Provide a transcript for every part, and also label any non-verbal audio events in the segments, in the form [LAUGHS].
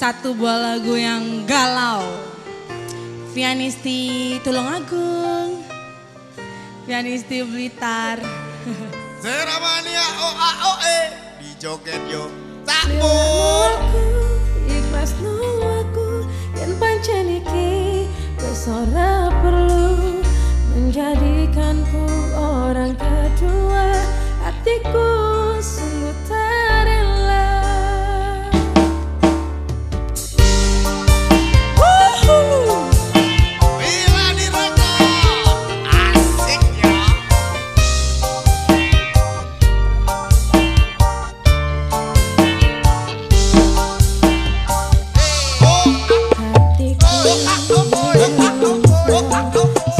satu buah lagu yang galau. Pianisti Tulungagung, pianisti Blitar. [LAUGHS] Seramania OA OE di joget yo. Tak aku aku dan pancen iki wis perlu menjadikanku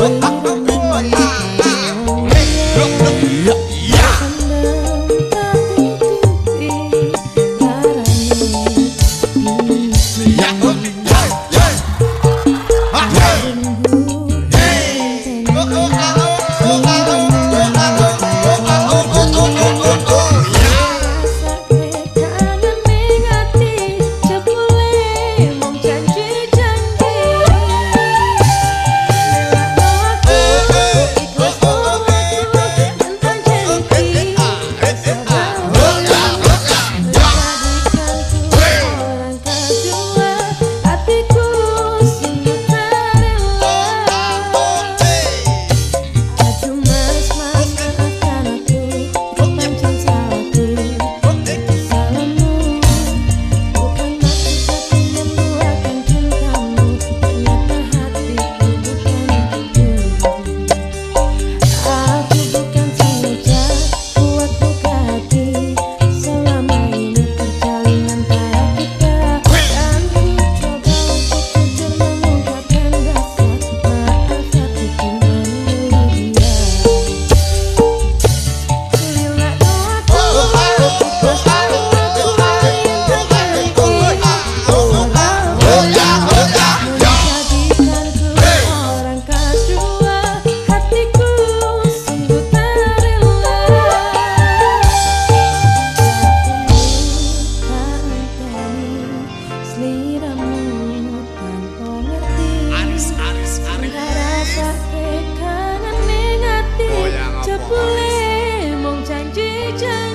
Oh, oh. 最真。